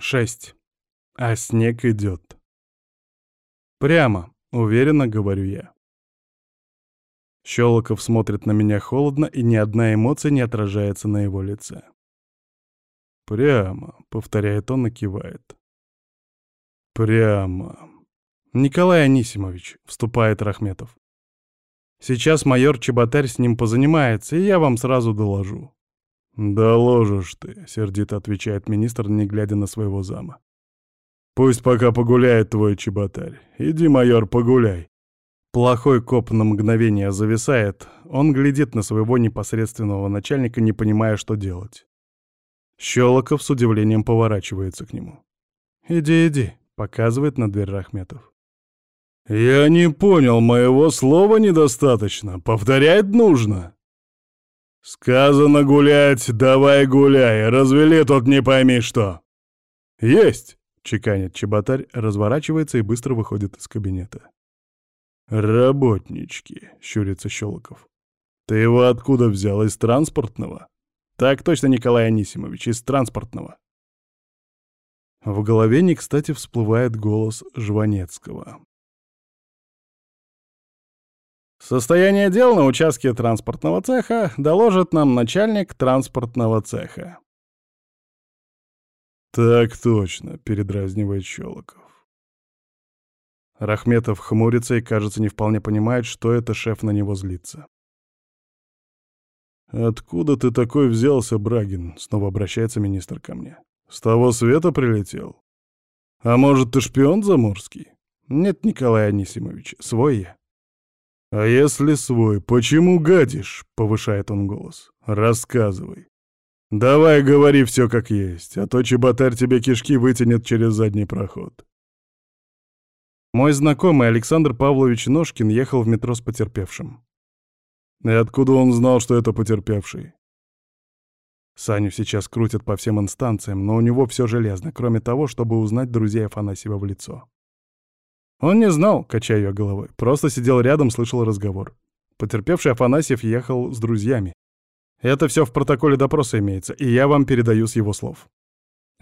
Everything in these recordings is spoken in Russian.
Шесть. А снег идет. Прямо, уверенно говорю я. Щелоков смотрит на меня холодно, и ни одна эмоция не отражается на его лице. «Прямо», — повторяет он и кивает. «Прямо». «Николай Анисимович», — вступает Рахметов. «Сейчас майор Чеботарь с ним позанимается, и я вам сразу доложу». «Доложишь ты», — сердито отвечает министр, не глядя на своего зама. «Пусть пока погуляет твой чеботарь. Иди, майор, погуляй». Плохой коп на мгновение зависает, он глядит на своего непосредственного начальника, не понимая, что делать. Щелоков с удивлением поворачивается к нему. «Иди, иди», — показывает на дверь Рахметов. «Я не понял, моего слова недостаточно. Повторять нужно». «Сказано гулять, давай гуляй, развели тут не пойми что». «Есть!» — чеканит чеботарь, разворачивается и быстро выходит из кабинета. «Работнички», — щурится Щелоков. «Ты его откуда взял? Из транспортного?» «Так точно, Николай Анисимович, из транспортного». В голове не кстати всплывает голос Жванецкого. Состояние дел на участке транспортного цеха доложит нам начальник транспортного цеха. «Так точно», — передразнивает Щелоков. Рахметов хмурится и, кажется, не вполне понимает, что это шеф на него злится. «Откуда ты такой взялся, Брагин?» — снова обращается министр ко мне. «С того света прилетел? А может, ты шпион заморский?» «Нет, Николай Анисимович, свой я». «А если свой, почему гадишь?» — повышает он голос. «Рассказывай. Давай говори все как есть, а то чеботарь тебе кишки вытянет через задний проход». Мой знакомый Александр Павлович Ножкин ехал в метро с потерпевшим. И откуда он знал, что это потерпевший? Саню сейчас крутят по всем инстанциям, но у него все железно, кроме того, чтобы узнать друзей Афанасьева в лицо. Он не знал, качая я головой, просто сидел рядом, слышал разговор. Потерпевший Афанасьев ехал с друзьями. Это все в протоколе допроса имеется, и я вам передаю с его слов.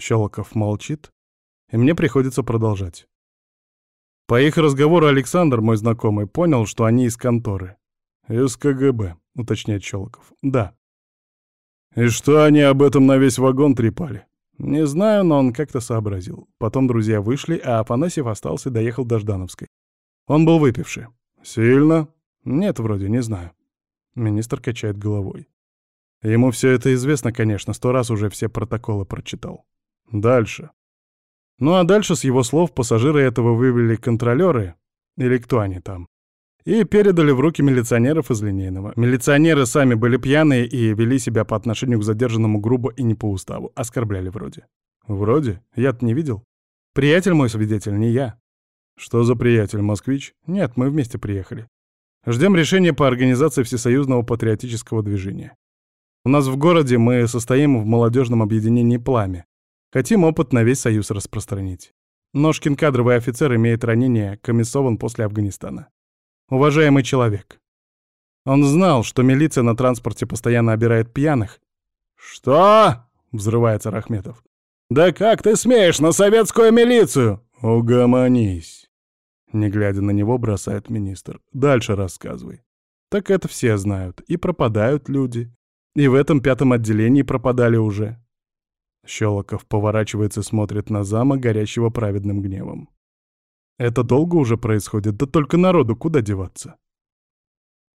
Щелоков молчит, и мне приходится продолжать. По их разговору Александр, мой знакомый, понял, что они из конторы. «Из КГБ», — уточняет Щелоков. «Да». «И что они об этом на весь вагон трепали?» Не знаю, но он как-то сообразил. Потом друзья вышли, а Афанасьев остался и доехал до Ждановской. Он был выпивший. Сильно? Нет, вроде, не знаю. Министр качает головой. Ему все это известно, конечно, сто раз уже все протоколы прочитал. Дальше. Ну а дальше, с его слов, пассажиры этого вывели контролеры, или кто они там, и передали в руки милиционеров из линейного. Милиционеры сами были пьяные и вели себя по отношению к задержанному грубо и не по уставу. Оскорбляли вроде. Вроде? Я-то не видел. Приятель мой свидетель, не я. Что за приятель, москвич? Нет, мы вместе приехали. Ждем решения по организации Всесоюзного патриотического движения. У нас в городе мы состоим в молодежном объединении «Пламя». Хотим опыт на весь Союз распространить. Ножкин кадровый офицер имеет ранение, комиссован после Афганистана уважаемый человек. Он знал, что милиция на транспорте постоянно обирает пьяных. «Что?» — взрывается Рахметов. «Да как ты смеешь на советскую милицию?» «Угомонись!» Не глядя на него, бросает министр. «Дальше рассказывай». Так это все знают. И пропадают люди. И в этом пятом отделении пропадали уже. Щелоков поворачивается и смотрит на зама, горящего праведным гневом. Это долго уже происходит, да только народу куда деваться?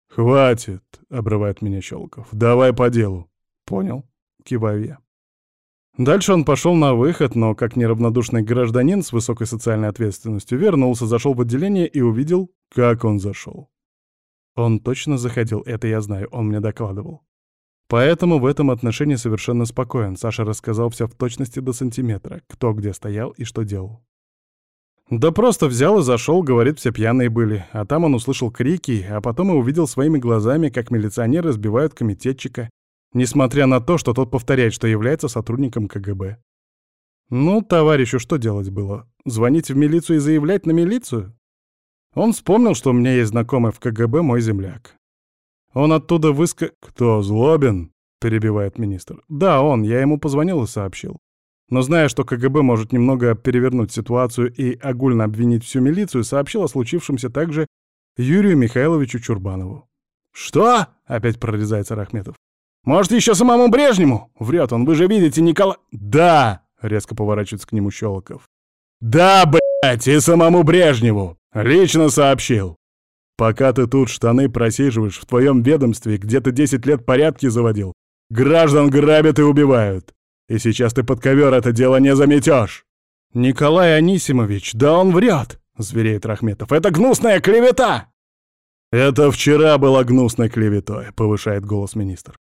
«Хватит», — обрывает меня Щелков. «Давай по делу». «Понял», — киваю я. Дальше он пошел на выход, но как неравнодушный гражданин с высокой социальной ответственностью вернулся, зашел в отделение и увидел, как он зашел. Он точно заходил, это я знаю, он мне докладывал. Поэтому в этом отношении совершенно спокоен. Саша рассказал все в точности до сантиметра, кто где стоял и что делал. Да просто взял и зашел, говорит, все пьяные были. А там он услышал крики, а потом и увидел своими глазами, как милиционеры сбивают комитетчика, несмотря на то, что тот повторяет, что является сотрудником КГБ. Ну, товарищу что делать было? Звонить в милицию и заявлять на милицию? Он вспомнил, что у меня есть знакомый в КГБ мой земляк. Он оттуда выска... «Кто, Злобин?» — перебивает министр. «Да, он. Я ему позвонил и сообщил. Но зная, что КГБ может немного перевернуть ситуацию и огульно обвинить всю милицию, сообщил о случившемся также Юрию Михайловичу Чурбанову. «Что?» — опять прорезается Рахметов. «Может, еще самому Брежневу?» — врет он. «Вы же видите, Николай...» «Да!» — резко поворачивается к нему Щелоков. «Да, блядь, и самому Брежневу! Лично сообщил! Пока ты тут штаны просиживаешь в твоем ведомстве, где ты 10 лет порядки заводил, граждан грабят и убивают. И сейчас ты под ковер это дело не заметешь. Николай Анисимович, да он врет, звереет Рахметов. Это гнусная клевета! Это вчера была гнусной клеветой, повышает голос министр.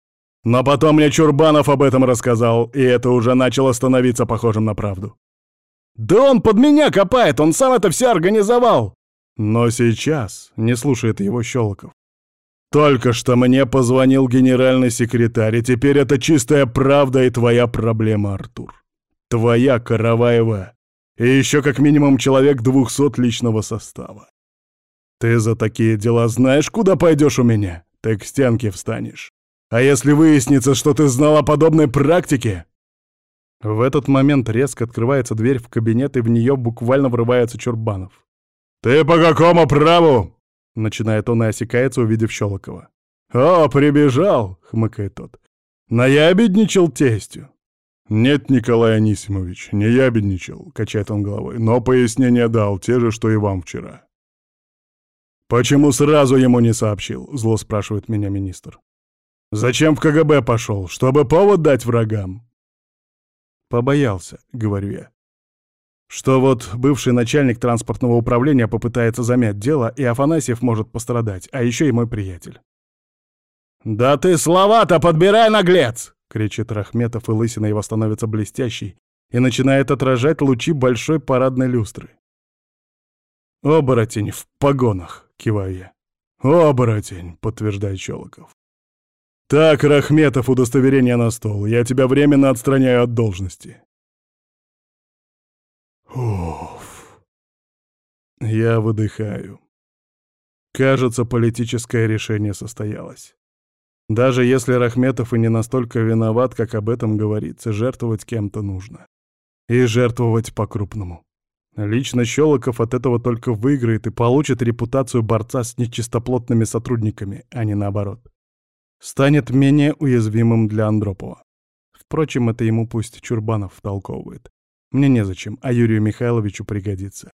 Но потом мне Чурбанов об этом рассказал, и это уже начало становиться похожим на правду. «Да он под меня копает, он сам это все организовал!» Но сейчас не слушает его Щелоков. Только что мне позвонил генеральный секретарь, и теперь это чистая правда и твоя проблема, Артур. Твоя Караваева. И еще как минимум человек двухсот личного состава. Ты за такие дела знаешь, куда пойдешь у меня? Ты к стенке встанешь. А если выяснится, что ты знал о подобной практике? В этот момент резко открывается дверь в кабинет, и в нее буквально врывается Чурбанов. «Ты по какому праву?» Начинает он и осекается, увидев Щелокова. «О, прибежал!» — хмыкает тот. «Наябедничал тестью». «Нет, Николай Анисимович, не ябедничал», — качает он головой, «но пояснение дал, те же, что и вам вчера». «Почему сразу ему не сообщил?» — зло спрашивает меня министр. «Зачем в КГБ пошел? Чтобы повод дать врагам?» «Побоялся», — говорю я. Что вот бывший начальник транспортного управления попытается замять дело, и Афанасьев может пострадать, а еще и мой приятель. «Да ты слова-то подбирай, наглец!» — кричит Рахметов, и лысина его становится блестящей и начинает отражать лучи большой парадной люстры. «Оборотень в погонах!» — киваю я. «Оборотень!» — подтверждает Щелоков. «Так, Рахметов, удостоверение на стол. Я тебя временно отстраняю от должности. Уф. Я выдыхаю. Кажется, политическое решение состоялось. Даже если Рахметов и не настолько виноват, как об этом говорится, жертвовать кем-то нужно. И жертвовать по-крупному. Лично Щелоков от этого только выиграет и получит репутацию борца с нечистоплотными сотрудниками, а не наоборот. Станет менее уязвимым для Андропова. Впрочем, это ему пусть Чурбанов втолковывает. Мне незачем, а Юрию Михайловичу пригодится.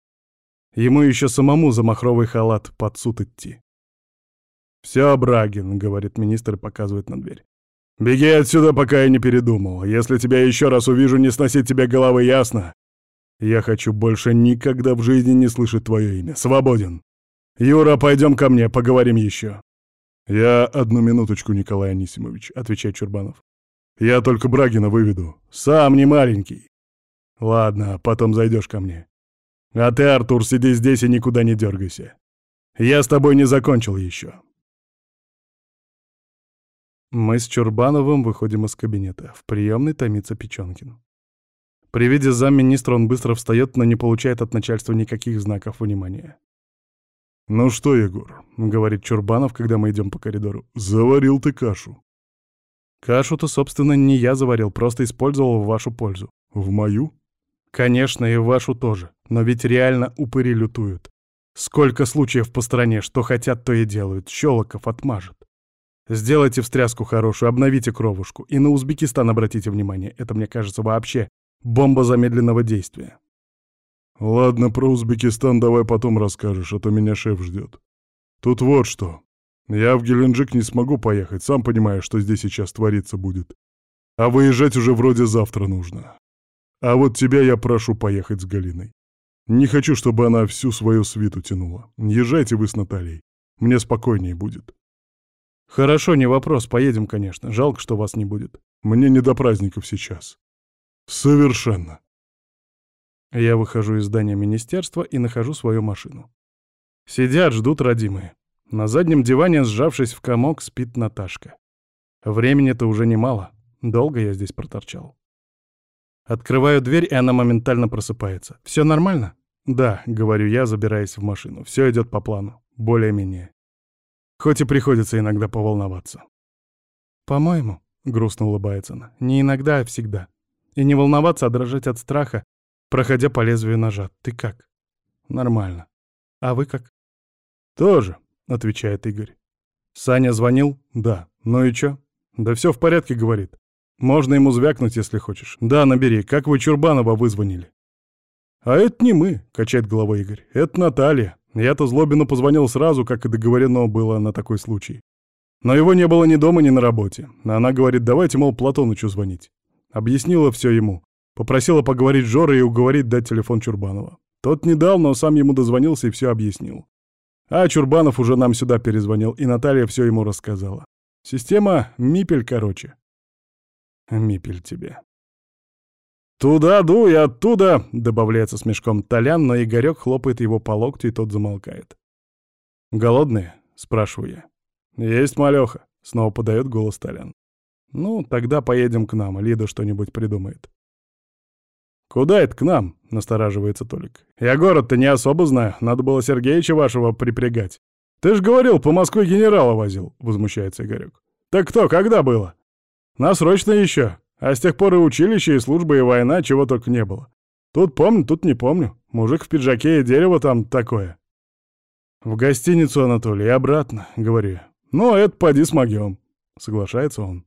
Ему еще самому за махровый халат под суд идти. «Все, Брагин», — говорит министр и показывает на дверь. «Беги отсюда, пока я не передумал. Если тебя еще раз увижу, не сносить тебе головы, ясно? Я хочу больше никогда в жизни не слышать твое имя. Свободен. Юра, пойдем ко мне, поговорим еще». «Я одну минуточку, Николай Анисимович», — отвечает Чурбанов. «Я только Брагина выведу. Сам не маленький». Ладно, потом зайдешь ко мне. А ты, Артур, сиди здесь и никуда не дергайся. Я с тобой не закончил еще. Мы с Чурбановым выходим из кабинета. В приемной томится Печенкин. При виде замминистра он быстро встает, но не получает от начальства никаких знаков внимания. «Ну что, Егор?» — говорит Чурбанов, когда мы идем по коридору. «Заварил ты кашу». «Кашу-то, собственно, не я заварил, просто использовал в вашу пользу». «В мою?» Конечно, и вашу тоже. Но ведь реально упыри лютуют. Сколько случаев по стране, что хотят, то и делают. Щелоков отмажет. Сделайте встряску хорошую, обновите кровушку. И на Узбекистан обратите внимание. Это, мне кажется, вообще бомба замедленного действия. Ладно, про Узбекистан давай потом расскажешь, а то меня шеф ждет. Тут вот что. Я в Геленджик не смогу поехать, сам понимаешь, что здесь сейчас твориться будет. А выезжать уже вроде завтра нужно. А вот тебя я прошу поехать с Галиной. Не хочу, чтобы она всю свою свиту тянула. Езжайте вы с Натальей. Мне спокойнее будет. Хорошо, не вопрос, поедем, конечно. Жалко, что вас не будет. Мне не до праздников сейчас. Совершенно. Я выхожу из здания министерства и нахожу свою машину. Сидят, ждут родимые. На заднем диване, сжавшись в комок, спит Наташка. Времени-то уже немало. Долго я здесь проторчал. Открываю дверь, и она моментально просыпается. «Все нормально?» «Да», — говорю я, забираясь в машину. «Все идет по плану. Более-менее. Хоть и приходится иногда поволноваться». «По-моему», — грустно улыбается она, — «не иногда, а всегда. И не волноваться, а дрожать от страха, проходя по лезвию ножа. Ты как? Нормально. А вы как? Тоже, отвечает Игорь. Саня звонил? Да. Ну и чё? Да все в порядке, говорит. Можно ему звякнуть, если хочешь. Да, набери. Как вы Чурбанова вызвонили? А это не мы, качает головой Игорь. Это Наталья. Я-то Злобину позвонил сразу, как и договорено было на такой случай. Но его не было ни дома, ни на работе. Она говорит, давайте, мол, Платонычу звонить. Объяснила все ему. Попросила поговорить с Жорой и уговорить дать телефон Чурбанова. Тот не дал, но сам ему дозвонился и все объяснил. А Чурбанов уже нам сюда перезвонил, и Наталья все ему рассказала. Система Мипель, короче. Мипель тебе. «Туда дуй, оттуда!» — добавляется с мешком Толян, но Игорек хлопает его по локтю, и тот замолкает. «Голодные?» — спрашиваю я. «Есть малёха», — снова подает голос Толян. «Ну, тогда поедем к нам, Лида что-нибудь придумает». «Куда это к нам?» — настораживается Толик. «Я город-то не особо знаю, надо было Сергеича вашего припрягать». «Ты ж говорил, по Москве генерала возил», — возмущается Игорек. «Так кто, когда было?» «На срочно еще. А с тех пор и училище, и служба, и война, чего только не было. Тут помню, тут не помню. Мужик в пиджаке и дерево там такое. В гостиницу, Анатолий, и обратно, говорю. Ну, это поди смогем. Соглашается он.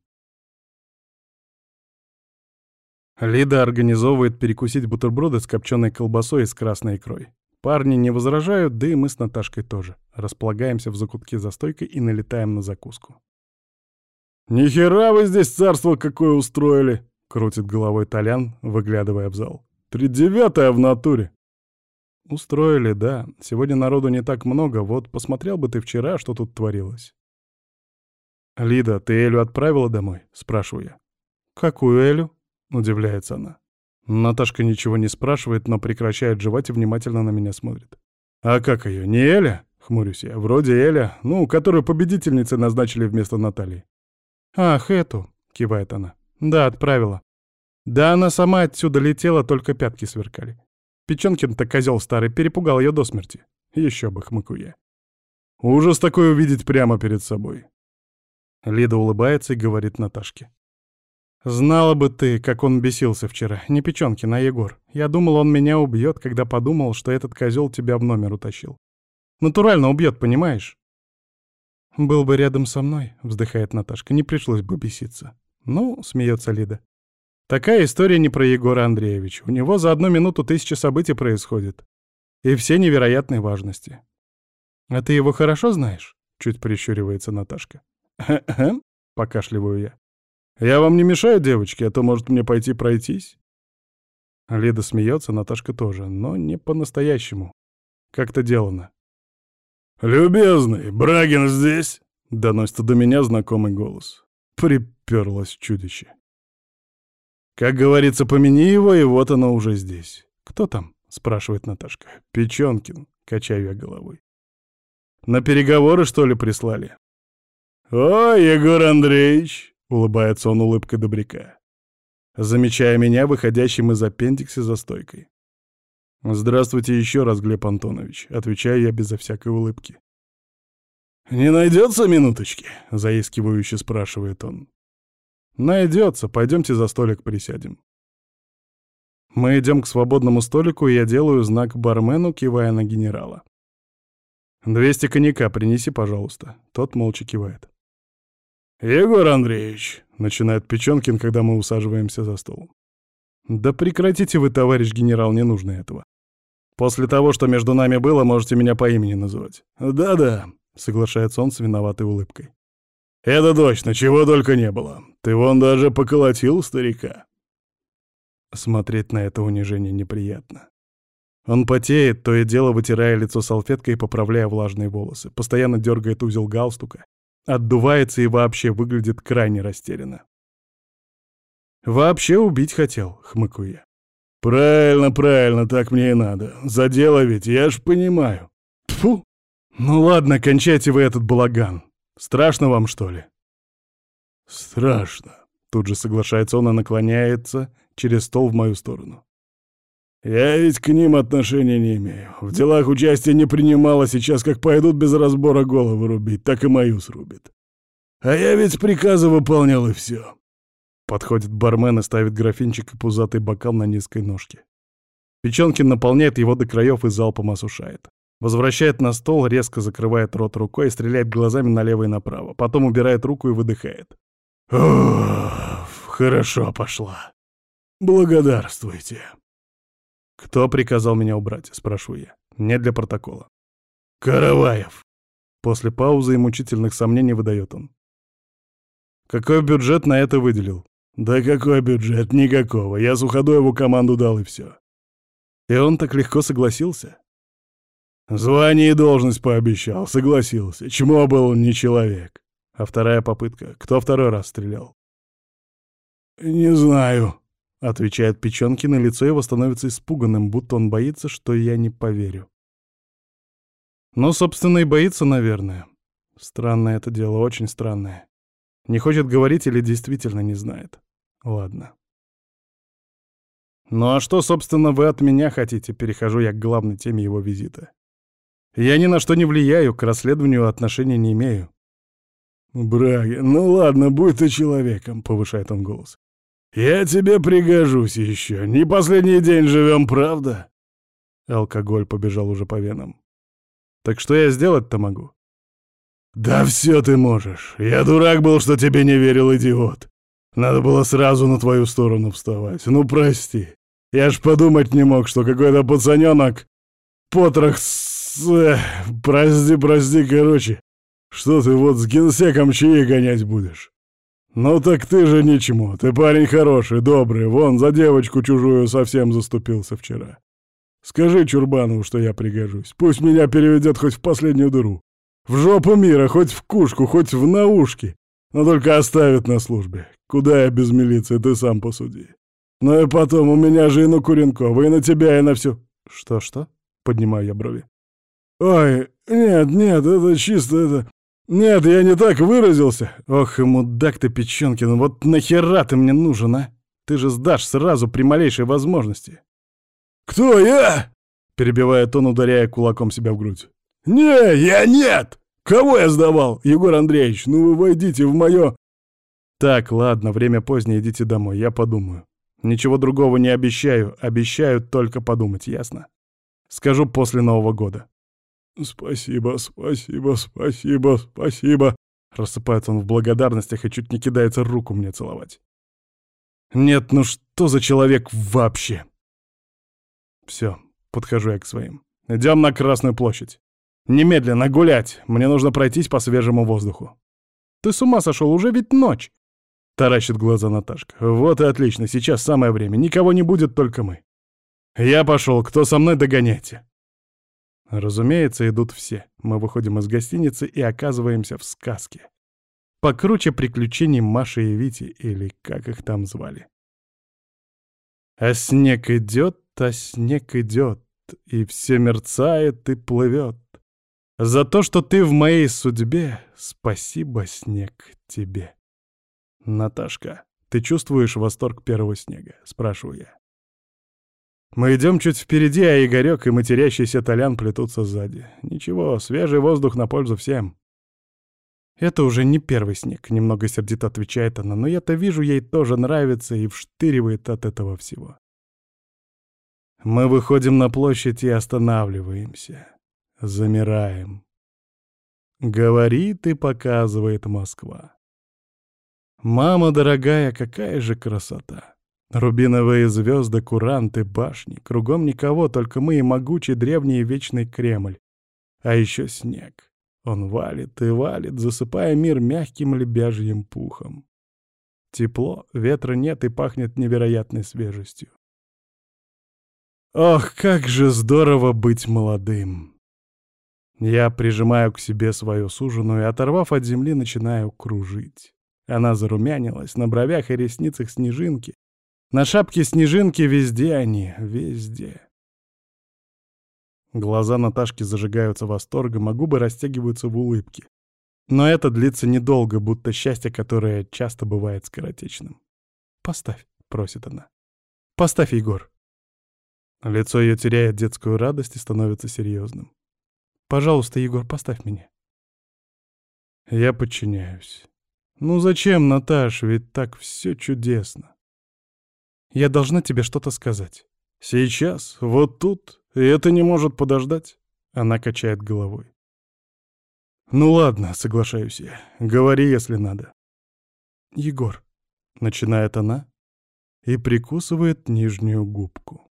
Лида организовывает перекусить бутерброды с копченой колбасой и с красной икрой. Парни не возражают, да и мы с Наташкой тоже. Располагаемся в закутке за стойкой и налетаем на закуску. «Нихера вы здесь царство какое устроили!» — крутит головой Толян, выглядывая в зал. «Тридевятая в натуре!» «Устроили, да. Сегодня народу не так много, вот посмотрел бы ты вчера, что тут творилось». «Лида, ты Элю отправила домой?» — спрашиваю я. «Какую Элю?» — удивляется она. Наташка ничего не спрашивает, но прекращает жевать и внимательно на меня смотрит. «А как ее? Не Эля?» — хмурюсь я. «Вроде Эля, ну, которую победительницей назначили вместо Натальи». «Ах, эту!» — кивает она. «Да, отправила. Да она сама отсюда летела, только пятки сверкали. Печенкин-то козел старый перепугал ее до смерти. Еще бы, хмыку я. Ужас такой увидеть прямо перед собой». Лида улыбается и говорит Наташке. «Знала бы ты, как он бесился вчера. Не Печенкин, а Егор. Я думал, он меня убьет, когда подумал, что этот козел тебя в номер утащил. Натурально убьет, понимаешь? «Был бы рядом со мной», — вздыхает Наташка, — «не пришлось бы беситься». «Ну», — смеется Лида. «Такая история не про Егора Андреевича. У него за одну минуту тысяча событий происходит. И все невероятной важности». «А ты его хорошо знаешь?» — чуть прищуривается Наташка. «Хе-хе», — покашливаю я. «Я вам не мешаю, девочки, а то, может, мне пойти пройтись?» Лида смеется, Наташка тоже, но не по-настоящему. Как-то делано. «Любезный, Брагин здесь?» — доносится до меня знакомый голос. Приперлось чудище. Как говорится, помяни его, и вот оно уже здесь. «Кто там?» — спрашивает Наташка. «Печенкин», — качаю я головой. «На переговоры, что ли, прислали?» «О, Егор Андреевич!» — улыбается он улыбкой добряка, замечая меня, выходящим из аппендикса за стойкой. «Здравствуйте еще раз, Глеб Антонович», — отвечаю я безо всякой улыбки. «Не найдется минуточки?» — заискивающе спрашивает он. «Найдется. Пойдемте за столик присядем». Мы идем к свободному столику, и я делаю знак бармену, кивая на генерала. «Двести коньяка принеси, пожалуйста». Тот молча кивает. «Егор Андреевич», — начинает Печенкин, когда мы усаживаемся за стол. «Да прекратите вы, товарищ генерал, не нужно этого. После того, что между нами было, можете меня по имени называть. Да-да, соглашается он с виноватой улыбкой. Это точно, чего только не было. Ты вон даже поколотил старика. Смотреть на это унижение неприятно. Он потеет, то и дело вытирая лицо салфеткой и поправляя влажные волосы, постоянно дергает узел галстука, отдувается и вообще выглядит крайне растерянно. «Вообще убить хотел», — хмыкаю. «Правильно, правильно, так мне и надо. За дело ведь, я ж понимаю». Тфу. Ну ладно, кончайте вы этот балаган. Страшно вам, что ли?» «Страшно», — тут же соглашается он и наклоняется через стол в мою сторону. «Я ведь к ним отношения не имею. В делах участия не принимала, сейчас как пойдут без разбора головы рубить, так и мою срубит. А я ведь приказы выполнял и все. Подходит бармен и ставит графинчик и пузатый бокал на низкой ножке. Печенкин наполняет его до краев и залпом осушает. Возвращает на стол, резко закрывает рот рукой и стреляет глазами налево и направо. Потом убирает руку и выдыхает. «Уф, хорошо пошла. Благодарствуйте». «Кто приказал меня убрать?» — спрашиваю я. «Не для протокола». «Караваев». После паузы и мучительных сомнений выдает он. «Какой бюджет на это выделил?» «Да какой бюджет? Никакого. Я Суходоеву команду дал и все». И он так легко согласился. Звание и должность пообещал, согласился. Чему был он не человек? А вторая попытка. Кто второй раз стрелял? «Не знаю», — отвечает Печенкин, и лицо его становится испуганным, будто он боится, что я не поверю. Ну, собственно, и боится, наверное. Странное это дело, очень странное. Не хочет говорить или действительно не знает. Ладно. Ну а что, собственно, вы от меня хотите? Перехожу я к главной теме его визита. Я ни на что не влияю, к расследованию отношения не имею. «Браги, ну ладно, будь ты человеком», — повышает он голос. «Я тебе пригожусь еще. Не последний день живем, правда?» Алкоголь побежал уже по венам. «Так что я сделать-то могу?» «Да все ты можешь. Я дурак был, что тебе не верил, идиот. Надо было сразу на твою сторону вставать. Ну, прости. Я ж подумать не мог, что какой-то пацаненок... Потрох с... Эх, прости, прости, короче. Что ты вот с генсеком чаи гонять будешь? Ну так ты же ничему. Ты парень хороший, добрый. Вон, за девочку чужую совсем заступился вчера. Скажи Чурбанову, что я пригожусь. Пусть меня переведет хоть в последнюю дыру. В жопу мира, хоть в кушку, хоть в наушки. Но только оставит на службе. Куда я без милиции, ты сам посуди. Ну и потом, у меня же и на Куренкова, и на тебя, и на всю... Что-что? Поднимаю я брови. Ой, нет, нет, это чисто это... Нет, я не так выразился. Ох, и мудак ты, Печенкин, вот нахера ты мне нужен, а? Ты же сдашь сразу при малейшей возможности. Кто я? Перебивает он, ударяя кулаком себя в грудь. Не, я нет! Кого я сдавал? Егор Андреевич, ну вы войдите в мое... Так, ладно, время позднее, идите домой, я подумаю. Ничего другого не обещаю, обещаю только подумать, ясно? Скажу после Нового года. «Спасибо, спасибо, спасибо, спасибо!» Рассыпается он в благодарностях и чуть не кидается руку мне целовать. «Нет, ну что за человек вообще?» Все, подхожу я к своим. Идем на Красную площадь. Немедленно гулять, мне нужно пройтись по свежему воздуху. Ты с ума сошел, уже ведь ночь. Таращит глаза Наташка. Вот и отлично, сейчас самое время, никого не будет, только мы. Я пошел, кто со мной, догоняйте. Разумеется, идут все. Мы выходим из гостиницы и оказываемся в сказке. Покруче приключений Маши и Вити, или как их там звали. А снег идет, а снег идет, и все мерцает и плывет. За то, что ты в моей судьбе, спасибо, снег, тебе. Наташка, ты чувствуешь восторг первого снега? Спрашиваю я. Мы идем чуть впереди, а Игорек и матерящийся Толян плетутся сзади. Ничего, свежий воздух на пользу всем. Это уже не первый снег, немного сердито отвечает она, но я-то вижу, ей тоже нравится и вштыривает от этого всего. Мы выходим на площадь и останавливаемся. Замираем. Говорит и показывает Москва. Мама дорогая, какая же красота! Рубиновые звезды, куранты, башни. Кругом никого, только мы и могучий древний и вечный Кремль. А еще снег. Он валит и валит, засыпая мир мягким лебяжьим пухом. Тепло, ветра нет и пахнет невероятной свежестью. Ох, как же здорово быть молодым! Я прижимаю к себе свою суженую и, оторвав от земли, начинаю кружить. Она зарумянилась, на бровях и ресницах снежинки. На шапке снежинки везде они, везде. Глаза Наташки зажигаются восторгом, а губы растягиваются в улыбке. Но это длится недолго, будто счастье, которое часто бывает скоротечным. «Поставь», — просит она. «Поставь, Егор». Лицо ее теряет детскую радость и становится серьезным. Пожалуйста, Егор, поставь меня. Я подчиняюсь. Ну зачем, Наташ, ведь так все чудесно. Я должна тебе что-то сказать. Сейчас, вот тут, и это не может подождать. Она качает головой. Ну ладно, соглашаюсь я. Говори, если надо. Егор, начинает она и прикусывает нижнюю губку.